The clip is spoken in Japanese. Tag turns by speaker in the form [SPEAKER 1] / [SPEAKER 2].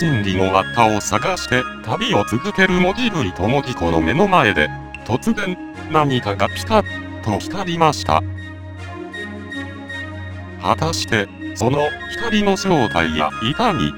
[SPEAKER 1] 真理の輪っかを探して旅を続けるモディブリと文字子の目の前で、突然、何かがピカッと光りました。果たして、その光の正体やいかに